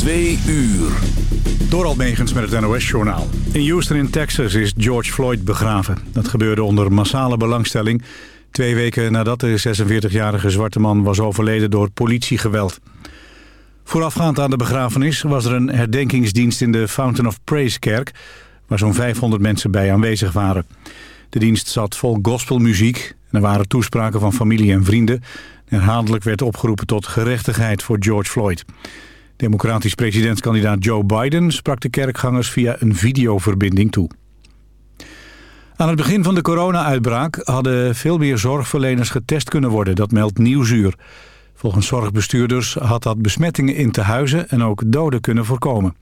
Twee uur. Door Almegens met het NOS-journaal. In Houston in Texas is George Floyd begraven. Dat gebeurde onder massale belangstelling... twee weken nadat de 46-jarige zwarte man was overleden door politiegeweld. Voorafgaand aan de begrafenis was er een herdenkingsdienst... in de Fountain of Praise-kerk... waar zo'n 500 mensen bij aanwezig waren. De dienst zat vol gospelmuziek... en er waren toespraken van familie en vrienden... Herhaaldelijk werd opgeroepen tot gerechtigheid voor George Floyd. Democratisch presidentskandidaat Joe Biden sprak de kerkgangers via een videoverbinding toe. Aan het begin van de corona-uitbraak hadden veel meer zorgverleners getest kunnen worden. Dat meldt Nieuwsuur. Volgens zorgbestuurders had dat besmettingen in te huizen en ook doden kunnen voorkomen.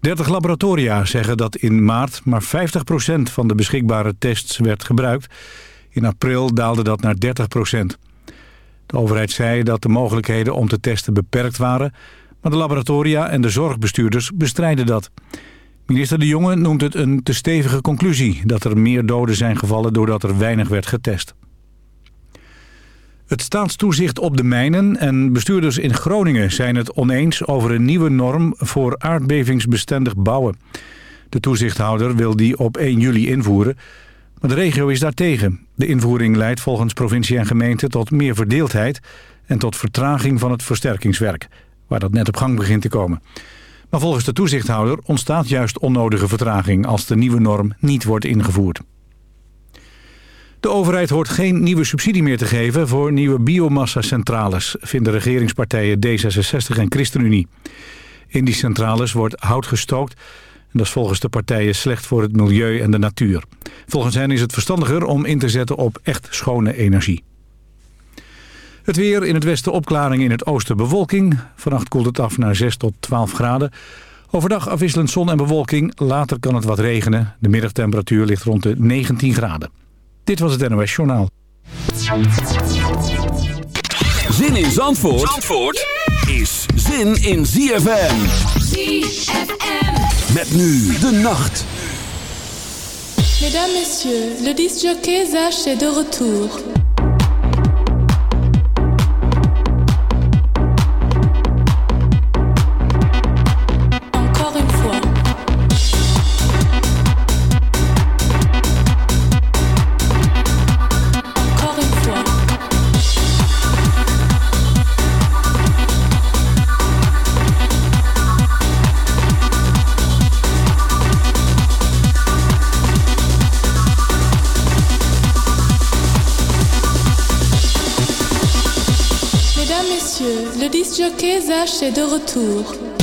30 laboratoria zeggen dat in maart maar 50% van de beschikbare tests werd gebruikt. In april daalde dat naar 30%. De overheid zei dat de mogelijkheden om te testen beperkt waren... maar de laboratoria en de zorgbestuurders bestrijden dat. Minister De Jonge noemt het een te stevige conclusie... dat er meer doden zijn gevallen doordat er weinig werd getest. Het staatstoezicht op de mijnen en bestuurders in Groningen zijn het oneens over een nieuwe norm voor aardbevingsbestendig bouwen. De toezichthouder wil die op 1 juli invoeren, maar de regio is daartegen. De invoering leidt volgens provincie en gemeente tot meer verdeeldheid... en tot vertraging van het versterkingswerk, waar dat net op gang begint te komen. Maar volgens de toezichthouder ontstaat juist onnodige vertraging... als de nieuwe norm niet wordt ingevoerd. De overheid hoort geen nieuwe subsidie meer te geven voor nieuwe biomassa-centrales... vinden regeringspartijen D66 en ChristenUnie. In die centrales wordt hout gestookt dat is volgens de partijen slecht voor het milieu en de natuur. Volgens hen is het verstandiger om in te zetten op echt schone energie. Het weer in het westen opklaring in het oosten bewolking. Vannacht koelt het af naar 6 tot 12 graden. Overdag afwisselend zon en bewolking. Later kan het wat regenen. De middagtemperatuur ligt rond de 19 graden. Dit was het NOS Journaal. Zin in Zandvoort, Zandvoort is zin in ZFM. ZFM. Met nu de nacht. Mesdames, Messieurs, le disc jockey Zach est de retour. Jockey Zach est de retour.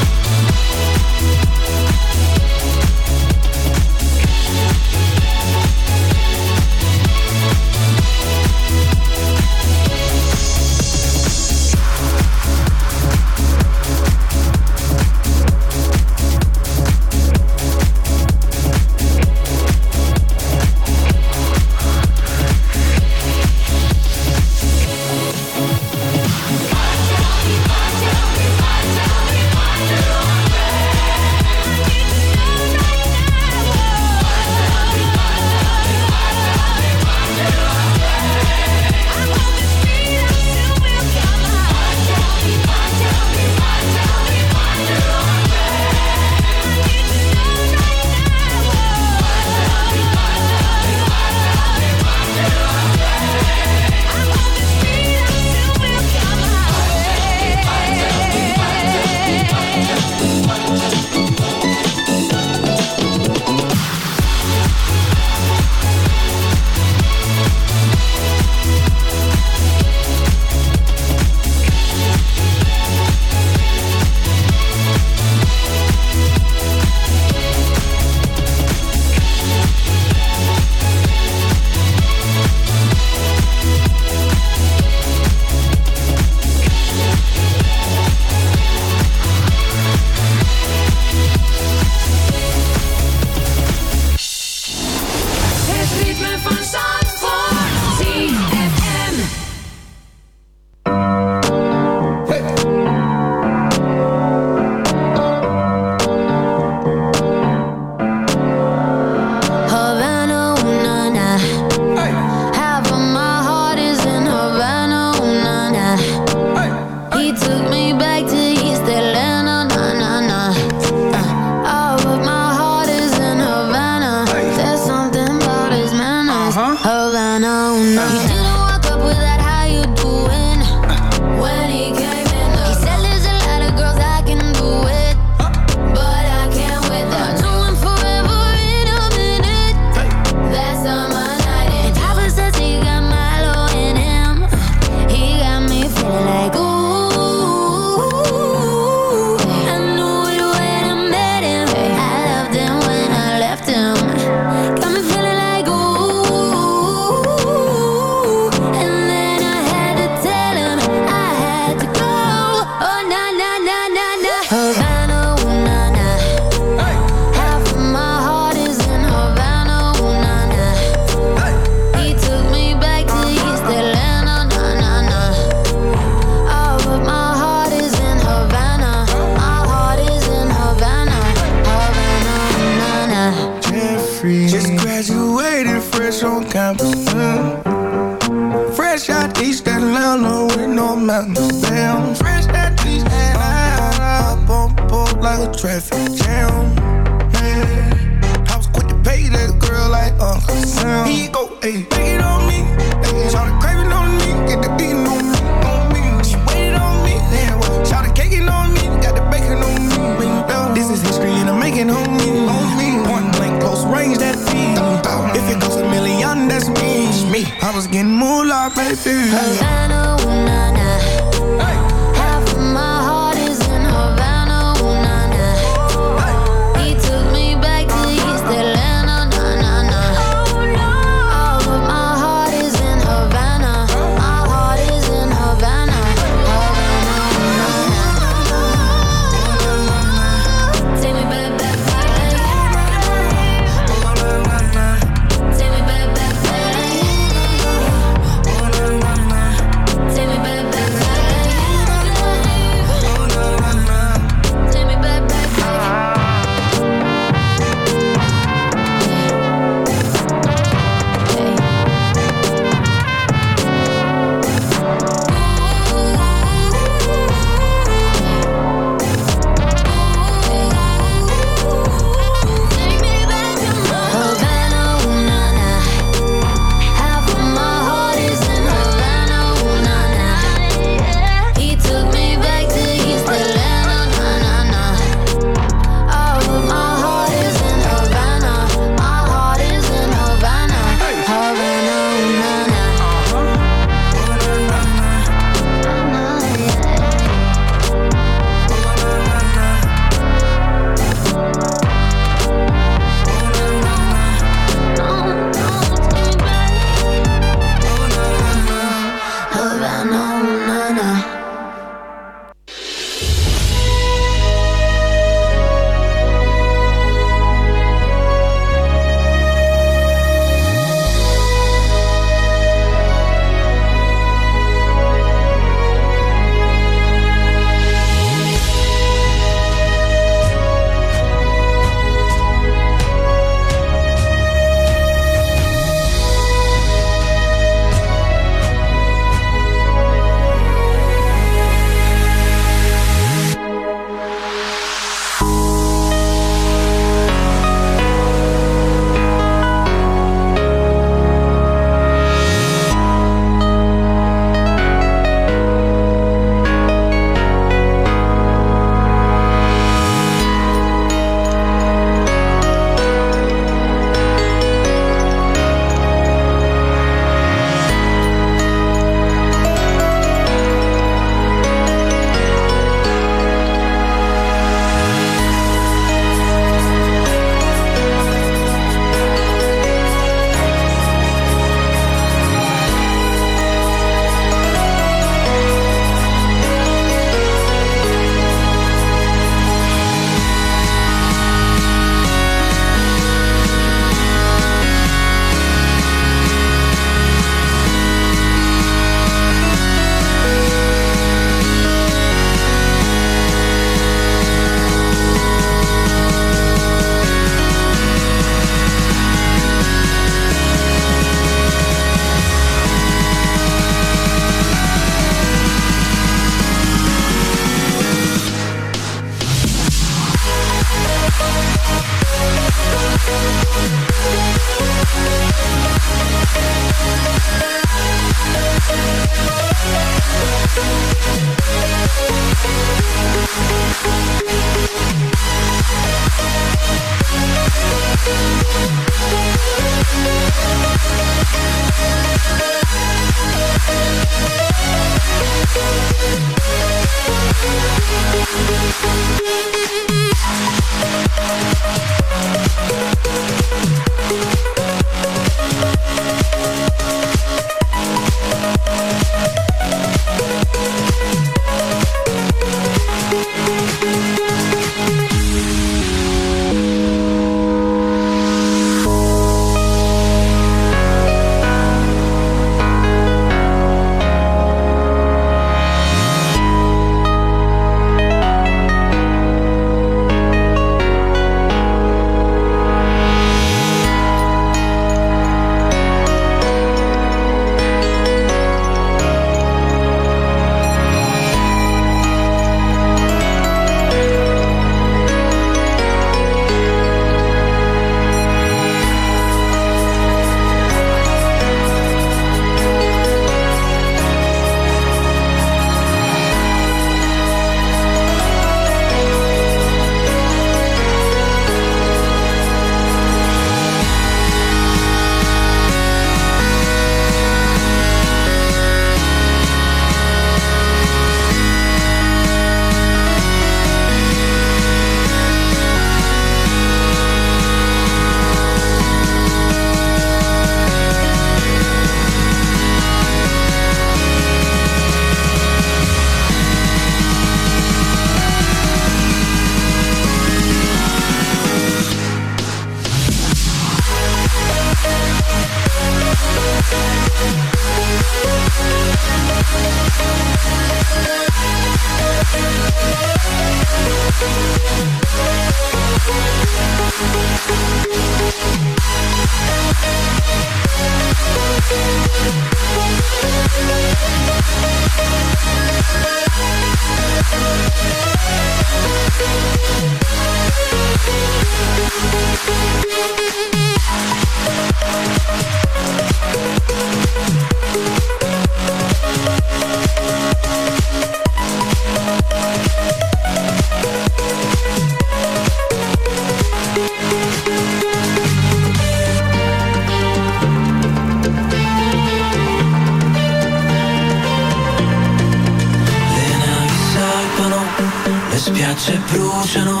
Spiagge bruciano,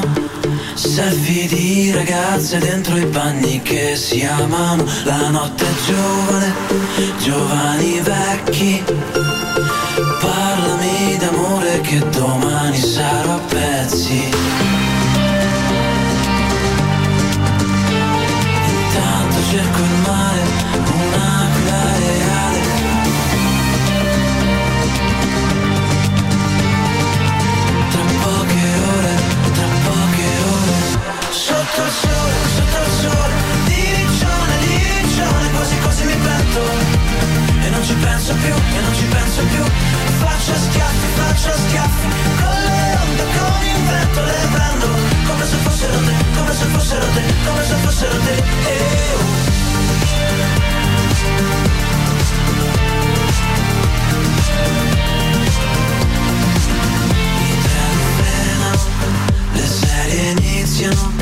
selfie di ragazze dentro i bagni che si amano, la notte è giovane, giovani vecchi, parlami d'amore che domani sarò a pezzi. Intanto cerco il mare, un'aquila sole, sotto il sole, di riccione, di riccione, quasi quasi mi pento. E non ci penso più, e non ci penso più. Faccio schiaffi, faccio schiaffi, con le onde, con il vento le prendo. Come se fossero te, come se fossero te, come se fossero te. Eh, oh. Le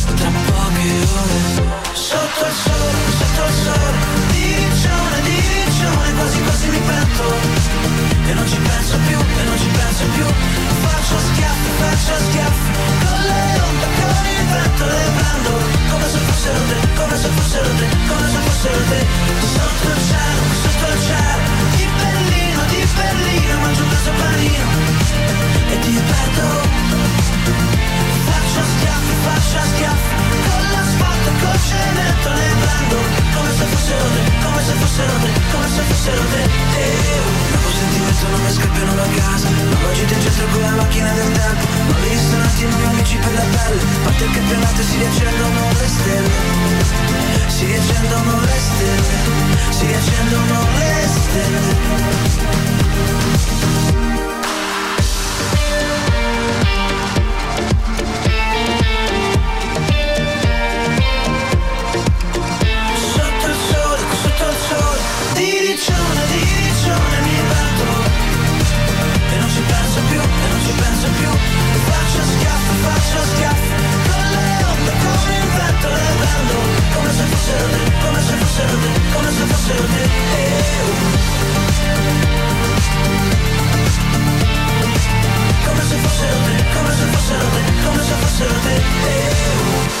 tra poche ore. Sotto il sole, sotto il sole Di riccione, di riccione Quasi quasi mi pento E non ci penso più, e non ci penso più. Faccio schiaffi, faccio schiaffi. Con le onde, con il vento le prendo. Come se fossero te, come se fossero te Come se fossero te. Sotto il cielo, sotto il cielo Come se fossero te, come se fossero te eh, oh. Nuovo sentimento non mi scappano da casa Nuova gita in centro con la macchina del tempo Nuovi ristoranti, nuovi amici per la pelle Parte il campionato si riaccendono le stelle Si riaccendono le stelle Si riaccendono le stelle te, come se Eh, oh. Come se fossero te, come se fossero te, come se fossero te Eh,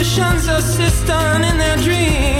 The assistant in their dream.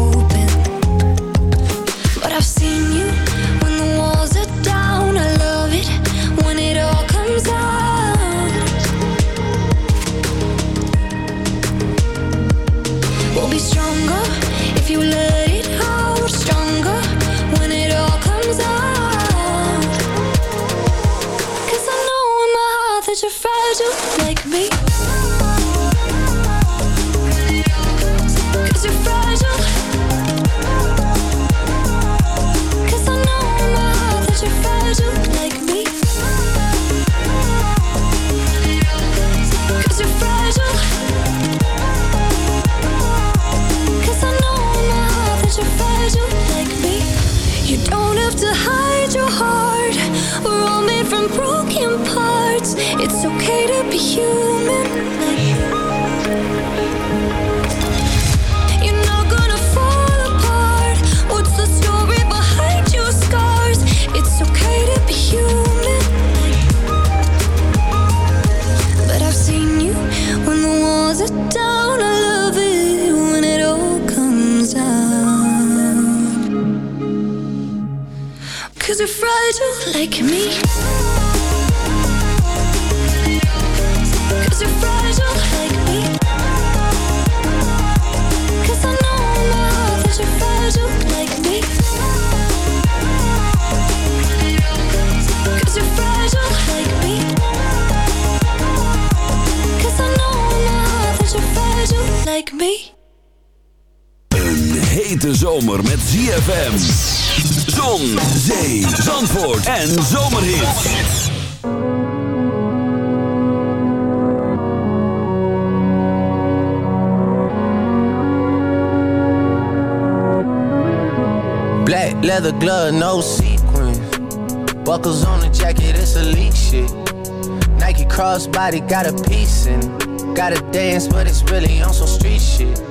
a fragile like me. Cause you're fragile like me. Cause I know my heart that you're fragile like me. Cause you're fragile like me. Cause I know my heart that you're fragile like me. Een hete zomer met ZFM Zon, zee, zandvoort en zomerhits. Black leather glove, no sequins. Buckles on the jacket, it's elite shit. Nike crossbody, got a piece in. Gotta dance, but it's really on some street shit.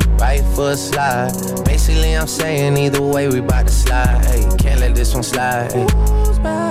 right foot slide. Basically, I'm saying either way, we bout to slide. Can't let this one slide.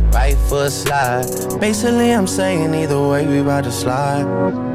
right foot slide. Basically, I'm saying either way, we about to slide.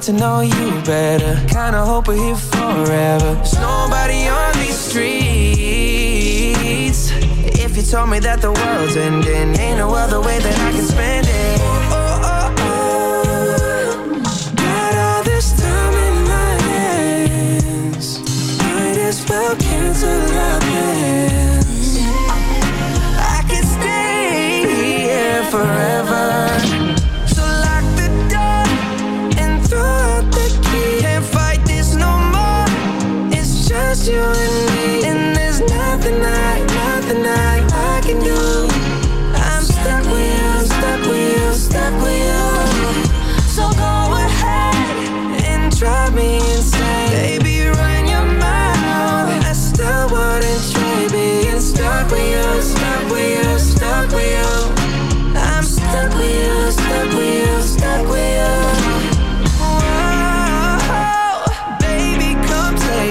get to know you better. Kinda hope we're here forever. There's nobody on these streets. If you told me that the world's ending, ain't no other way that I can spend it. Oh, oh, oh, Got all this time in my hands. Might as well cancel our plans.